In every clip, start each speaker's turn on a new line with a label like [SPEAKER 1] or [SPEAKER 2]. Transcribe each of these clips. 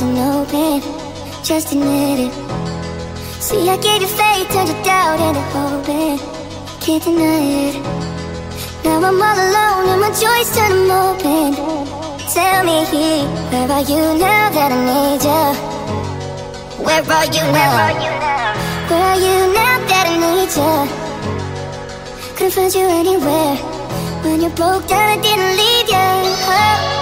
[SPEAKER 1] open. Just admit it. See, I gave you faith, turned your doubt into hoping. Can't deny it. Now I'm all alone and my joys turn them open. Tell me, where are you now that I need you? Where are you now? Where are you now that I need you? Couldn't find you anywhere. When you broke down, I didn't leave you.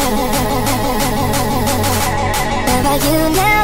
[SPEAKER 1] you now